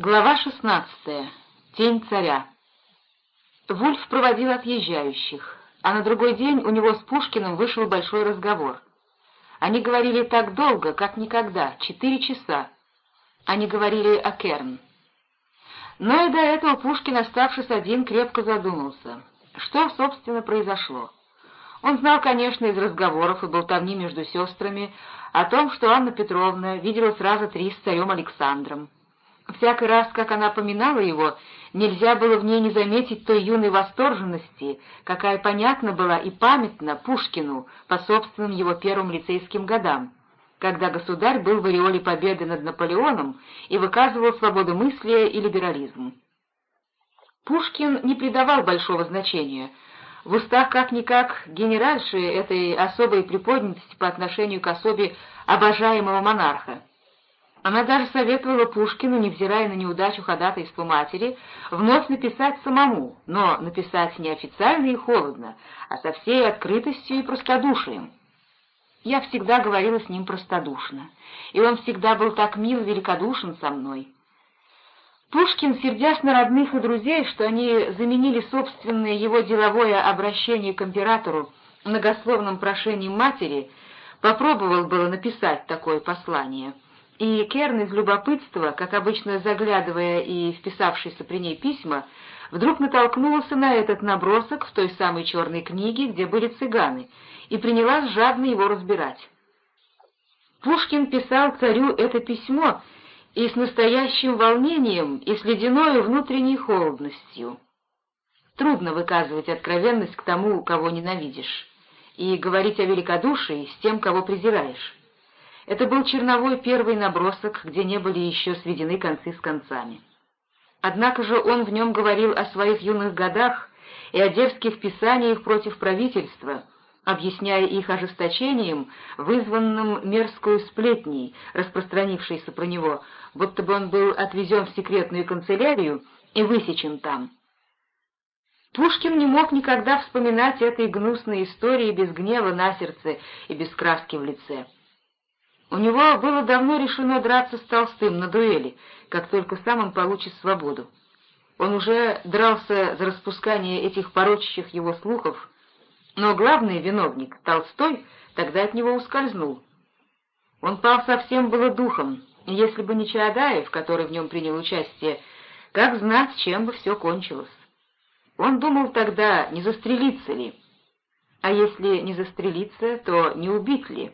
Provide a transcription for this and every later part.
Глава шестнадцатая. Тень царя. Вульф проводил отъезжающих, а на другой день у него с Пушкиным вышел большой разговор. Они говорили так долго, как никогда, четыре часа. Они говорили о Керн. Но и до этого Пушкин, оставшись один, крепко задумался. Что, собственно, произошло? Он знал, конечно, из разговоров и болтовни между сестрами о том, что Анна Петровна видела сразу три с царем Александром. Всякий раз, как она поминала его, нельзя было в ней не заметить той юной восторженности, какая понятна была и памятна Пушкину по собственным его первым лицейским годам, когда государь был в ореоле победы над Наполеоном и выказывал свободу мысли и либерализм. Пушкин не придавал большого значения. В устах как-никак генеральши этой особой приподнятости по отношению к особе обожаемого монарха. Она даже советовала Пушкину, невзирая на неудачу ходатайства матери, вновь написать самому, но написать не официально и холодно, а со всей открытостью и простодушием. Я всегда говорила с ним простодушно, и он всегда был так мил и великодушен со мной. Пушкин, сердясь на родных и друзей, что они заменили собственное его деловое обращение к императору многословным прошением матери, попробовал было написать такое послание — и Керн из любопытства, как обычно заглядывая и вписавшийся при ней письма, вдруг натолкнулся на этот набросок в той самой черной книге, где были цыганы, и принялась жадно его разбирать. Пушкин писал царю это письмо и с настоящим волнением, и с ледяной внутренней холодностью. Трудно выказывать откровенность к тому, кого ненавидишь, и говорить о великодушии с тем, кого презираешь. Это был черновой первый набросок, где не были еще сведены концы с концами. Однако же он в нем говорил о своих юных годах и о дерзких писаниях против правительства, объясняя их ожесточением, вызванным мерзкую сплетней, распространившейся про него, будто бы он был отвезен в секретную канцелярию и высечен там. Пушкин не мог никогда вспоминать этой гнусной истории без гнева на сердце и без краски в лице. У него было давно решено драться с Толстым на дуэли, как только сам он получит свободу. Он уже дрался за распускание этих порочащих его слухов, но главный виновник, Толстой, тогда от него ускользнул. Он пал совсем было духом, и если бы не Чаадаев, который в нем принял участие, как знать, чем бы все кончилось. Он думал тогда, не застрелиться ли, а если не застрелиться, то не убить ли.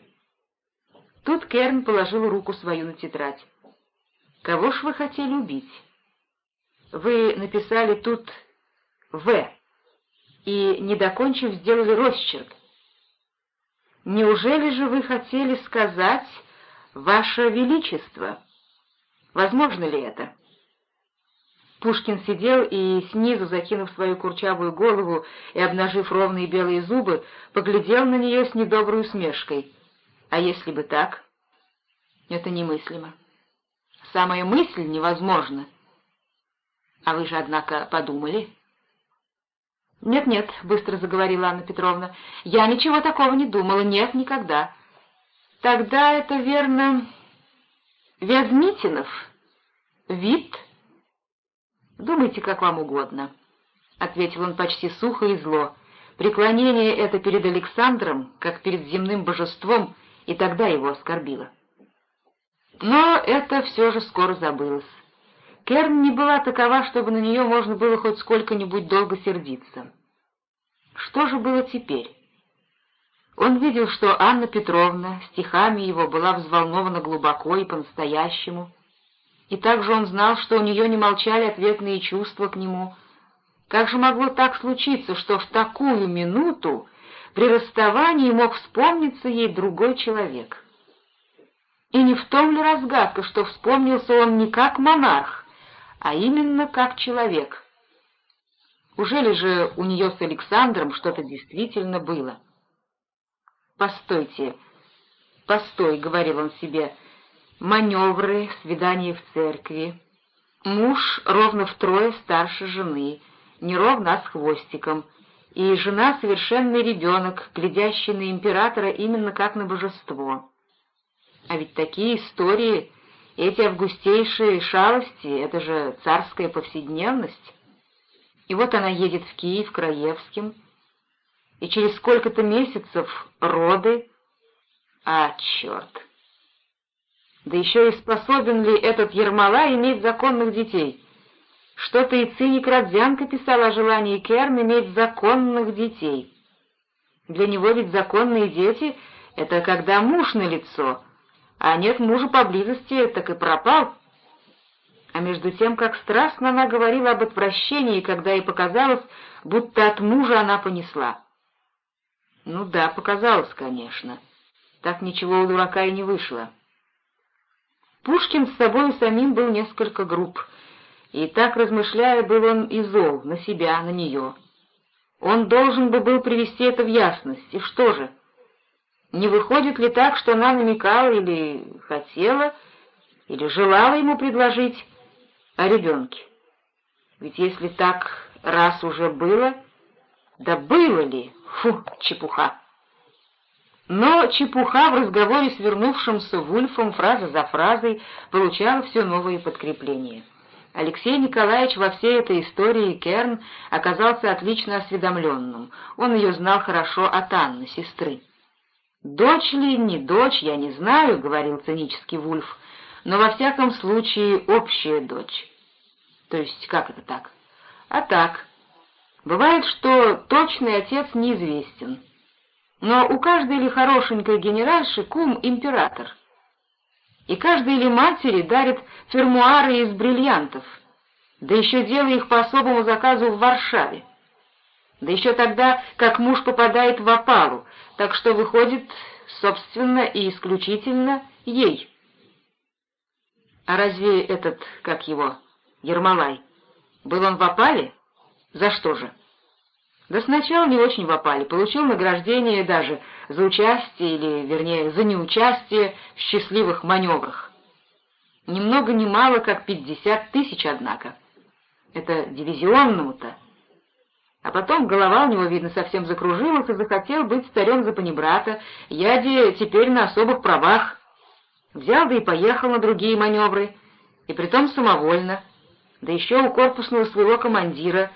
Тут Керн положил руку свою на тетрадь. «Кого ж вы хотели убить?» «Вы написали тут «В» и, не докончив, сделали росчерк. Неужели же вы хотели сказать «Ваше Величество»? Возможно ли это?» Пушкин сидел и, снизу закинув свою курчавую голову и обнажив ровные белые зубы, поглядел на нее с недоброй усмешкой. А если бы так? Это немыслимо. Самая мысль невозможна. А вы же, однако, подумали? «Нет-нет», — быстро заговорила Анна Петровна, — «я ничего такого не думала, нет, никогда». «Тогда это, верно, Вязмитинов? Вид?» «Думайте, как вам угодно», — ответил он почти сухо и зло. «Преклонение это перед Александром, как перед земным божеством, и тогда его оскорбило. Но это все же скоро забылось. Керн не была такова, чтобы на нее можно было хоть сколько-нибудь долго сердиться. Что же было теперь? Он видел, что Анна Петровна стихами его была взволнована глубоко и по-настоящему, и также он знал, что у нее не молчали ответные чувства к нему. Как же могло так случиться, что в такую минуту при расставании мог вспомниться ей другой человек. И не в том ли разгадка, что вспомнился он не как монарх, а именно как человек? Ужели же у нее с Александром что-то действительно было? «Постойте, постой», — говорил он себе, — «маневры, свидание в церкви, муж ровно втрое старше жены, не ровно, а с хвостиком, и жена — совершенный ребенок, глядящий на императора именно как на божество. А ведь такие истории Эти августейшие шалости — это же царская повседневность. И вот она едет в Киев, Краевским, и через сколько-то месяцев роды. А, черт! Да еще и способен ли этот Ермола иметь законных детей? Что-то и циник Родзянко писал о желании Керн иметь законных детей. Для него ведь законные дети — это когда муж на лицо, а нет мужа поблизости, так и пропал. А между тем, как страстно она говорила об отвращении, когда ей показалось, будто от мужа она понесла. Ну да, показалось, конечно. Так ничего у дурака и не вышло. Пушкин с собой самим был несколько груб, и так, размышляя, был он и зол на себя, на нее. Он должен бы был привести это в ясность, и что же? Не выходит ли так, что она намекала или хотела, или желала ему предложить о ребенке? Ведь если так раз уже было, да было ли? Фу, чепуха! Но чепуха в разговоре с вернувшимся Вульфом фраза за фразой получала все новые подкрепления. Алексей Николаевич во всей этой истории Керн оказался отлично осведомленным. Он ее знал хорошо от Анны, сестры. «Дочь ли, не дочь, я не знаю», — говорил цинический Вульф, «но во всяком случае общая дочь». То есть как это так? А так. Бывает, что точный отец неизвестен. Но у каждой ли хорошенькой генеральши кум император. И каждой ли матери дарит фермуары из бриллиантов, да еще делая их по особому заказу в Варшаве. Да еще тогда, как муж попадает в опалу, так что выходит, собственно и исключительно, ей. А разве этот, как его, Ермолай, был он в опале? За что же? Да сначала не очень в опале, получил награждение даже за участие, или, вернее, за неучастие в счастливых маневрах. Ни много ни мало, как пятьдесят тысяч, однако. Это дивизионному-то. А потом голова у него, видно, совсем закружилась и захотел быть старем за панибрата, яде теперь на особых правах. Взял да и поехал на другие маневры, и притом самовольно, да еще у корпусного своего командира,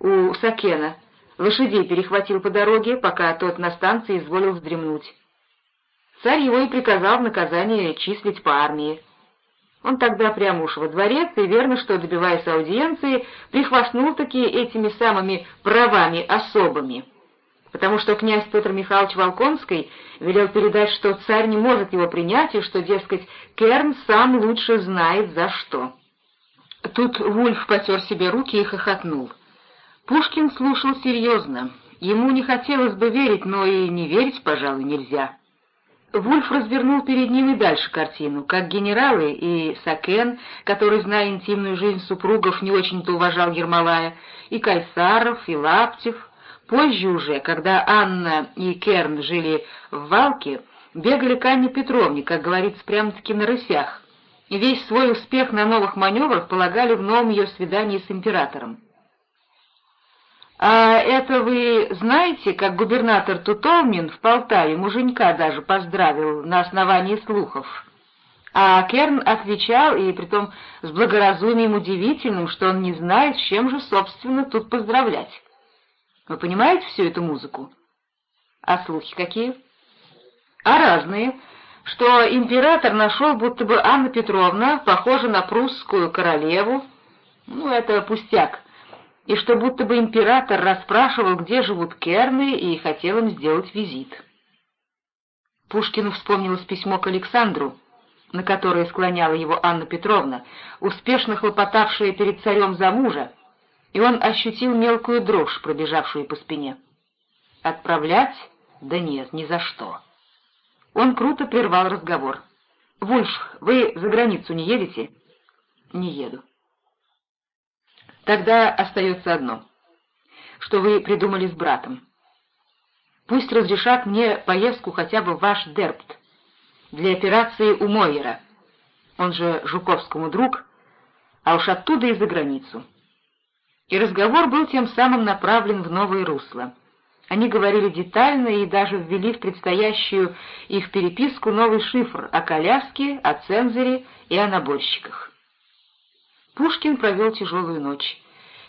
у Сакена — Лошадей перехватил по дороге, пока тот на станции изволил вздремнуть. Царь его и приказал в наказание числить по армии. Он тогда прямо уж во дворец, и верно, что, добиваясь аудиенции, прихвастнул-таки этими самыми правами особыми, потому что князь Петр Михайлович Волконский велел передать, что царь не может его принять, и что, дескать, Керн сам лучше знает за что. Тут Вульф потер себе руки и хохотнул. Пушкин слушал серьезно. Ему не хотелось бы верить, но и не верить, пожалуй, нельзя. Вульф развернул перед ним и дальше картину, как генералы и Сакен, который, зная интимную жизнь супругов, не очень-то уважал Ермолая, и Кайсаров, и Лаптев. Позже уже, когда Анна и Керн жили в Валке, бегали к Анне Петровне, как говорится, прямо-таки на рысях, и весь свой успех на новых маневрах полагали в новом ее свидании с императором. «А это вы знаете, как губернатор Тутовмин в Полтаве муженька даже поздравил на основании слухов?» А Керн отвечал, и притом с благоразумием удивительным, что он не знает, с чем же, собственно, тут поздравлять. Вы понимаете всю эту музыку? А слухи какие? А разные, что император нашел, будто бы Анна Петровна похожа на прусскую королеву. Ну, это пустяк и что будто бы император расспрашивал, где живут керны, и хотел им сделать визит. Пушкину вспомнилось письмо к Александру, на которое склоняла его Анна Петровна, успешно хлопотавшая перед царем за мужа, и он ощутил мелкую дрожь, пробежавшую по спине. Отправлять? Да нет, ни за что. Он круто прервал разговор. «Вульф, вы за границу не едете?» «Не еду». Тогда остается одно, что вы придумали с братом. Пусть разрешат мне поездку хотя бы в ваш Дерпт для операции у Мойера, он же Жуковскому друг, а уж оттуда и за границу. И разговор был тем самым направлен в новое русло. Они говорили детально и даже ввели в предстоящую их переписку новый шифр о коляске, о цензоре и о наборщиках. Пушкин провел тяжелую ночь.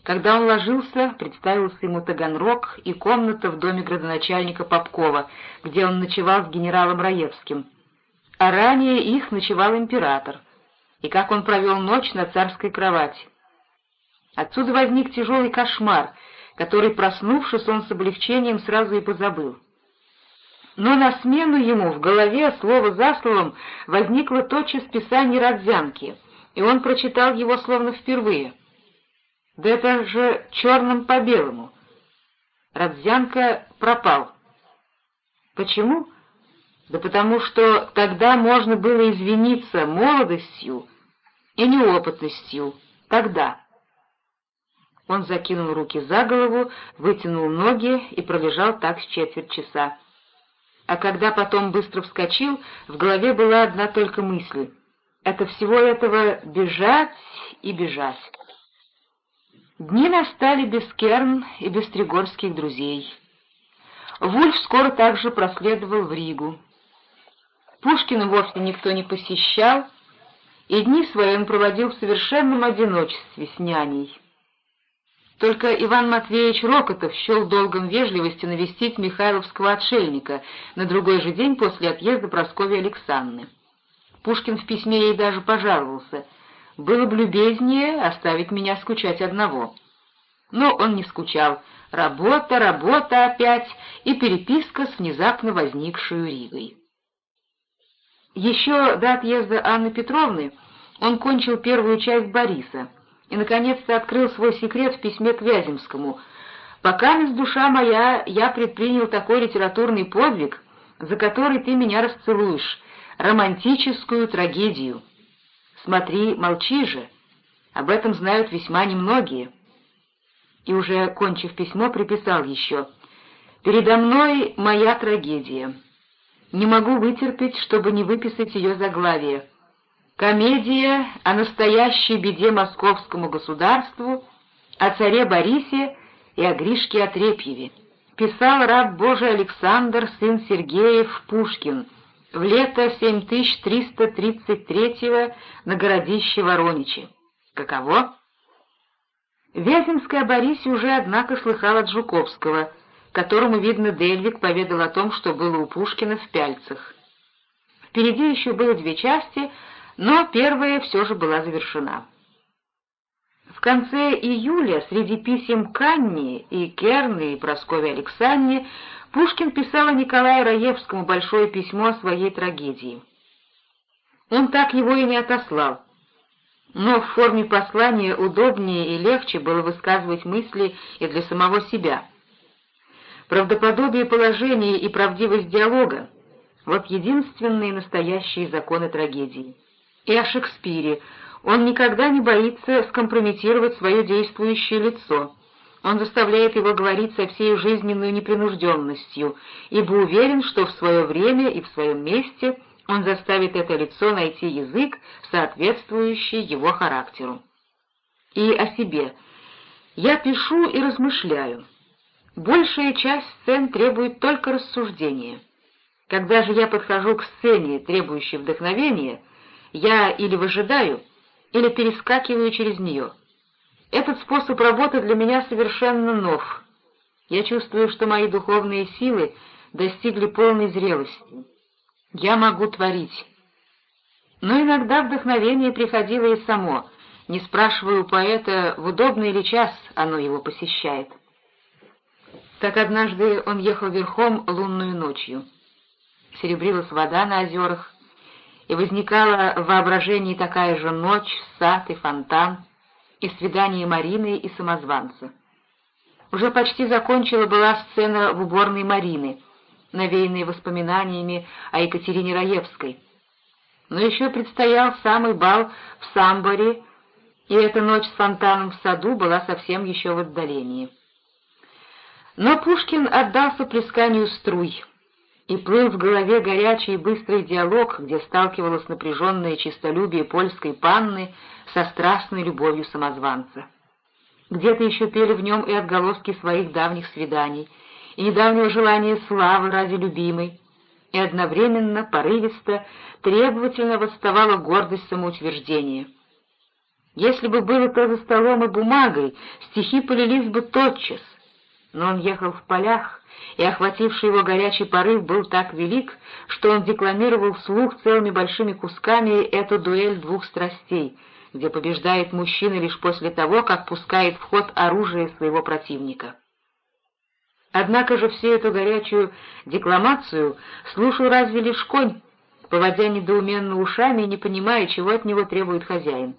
Когда он ложился, представился ему Таганрог и комната в доме градоначальника Попкова, где он ночевал с генералом Раевским. А ранее их ночевал император, и как он провел ночь на царской кровати. Отсюда возник тяжелый кошмар, который, проснувшись, он с облегчением сразу и позабыл. Но на смену ему в голове, слово за словом, возникло тотчас писание Родзянки, и он прочитал его словно впервые. Да это же черным по белому. Родзянка пропал. Почему? Да потому что тогда можно было извиниться молодостью и неопытностью. Тогда. Он закинул руки за голову, вытянул ноги и пролежал так с четверть часа. А когда потом быстро вскочил, в голове была одна только мысль — это всего этого бежать и бежать. Дни настали без Керн и без тригорских друзей. Вульф скоро также проследовал в Ригу. Пушкина вовсе никто не посещал, и дни свои он проводил в совершенном одиночестве с няней. Только Иван Матвеевич Рокотов счел долгом вежливости навестить Михайловского отшельника на другой же день после отъезда Прасковьи Александры. Пушкин в письме ей даже пожаловался. «Было бы любезнее оставить меня скучать одного». Но он не скучал. Работа, работа опять и переписка с внезапно возникшей Ригой. Еще до отъезда Анны Петровны он кончил первую часть Бориса — и, наконец-то, открыл свой секрет в письме к Вяземскому. «Пока, мисс душа моя, я предпринял такой литературный подвиг, за который ты меня расцелуешь, романтическую трагедию. Смотри, молчи же, об этом знают весьма немногие». И уже, кончив письмо, приписал еще «Передо мной моя трагедия. Не могу вытерпеть, чтобы не выписать ее заглавие». Комедия о настоящей беде московскому государству, о царе Борисе и о Гришке Отрепьеве. Писал раб Божий Александр, сын Сергеев, Пушкин, в лето 7333 на городище Вороничи. Каково? Вяземская Борисе уже, однако, слыхал от Жуковского, которому, видно, Дельвик поведал о том, что было у Пушкина в Пяльцах. Впереди еще было две части — но первая все же была завершена. В конце июля среди писем Канни и Керны и Прасковье Александре Пушкин писал Николаю Раевскому большое письмо о своей трагедии. Он так его и не отослал, но в форме послания удобнее и легче было высказывать мысли и для самого себя. Правдоподобие положения и правдивость диалога — вот единственные настоящие законы трагедии и о Шекспире. Он никогда не боится скомпрометировать свое действующее лицо. Он заставляет его говорить со всей жизненной непринужденностью, ибо уверен, что в свое время и в своем месте он заставит это лицо найти язык, соответствующий его характеру. И о себе. Я пишу и размышляю. Большая часть сцен требует только рассуждения. Когда же я подхожу к сцене, требующей вдохновения, я или выжидаю, или перескакиваю через нее. Этот способ работы для меня совершенно нов. Я чувствую, что мои духовные силы достигли полной зрелости. Я могу творить. Но иногда вдохновение приходило и само, не спрашивая у поэта, в удобный ли час оно его посещает. Так однажды он ехал верхом лунную ночью. Серебрилась вода на озерах, и возникала в воображении такая же ночь, сад и фонтан, и свидание Марины и самозванца. Уже почти закончила была сцена в уборной Марины, навеянные воспоминаниями о Екатерине Раевской. Но еще предстоял самый бал в Самборе, и эта ночь с фонтаном в саду была совсем еще в отдалении. Но Пушкин отдался плесканию струй, и плыл в голове горячий и быстрый диалог, где сталкивалось напряженное честолюбие польской панны со страстной любовью самозванца. Где-то еще пели в нем и отголоски своих давних свиданий, и недавнего желания славы ради любимой, и одновременно, порывисто, требовательно восставала гордость самоутверждения. Если бы было то за столом и бумагой, стихи полились бы тотчас, но он ехал в полях, и охвативший его горячий порыв был так велик, что он декламировал вслух целыми большими кусками эту дуэль двух страстей, где побеждает мужчина лишь после того, как пускает в ход оружие своего противника. Однако же всю эту горячую декламацию слушал разве лишь конь, поводя недоуменно ушами и не понимая, чего от него требует хозяин.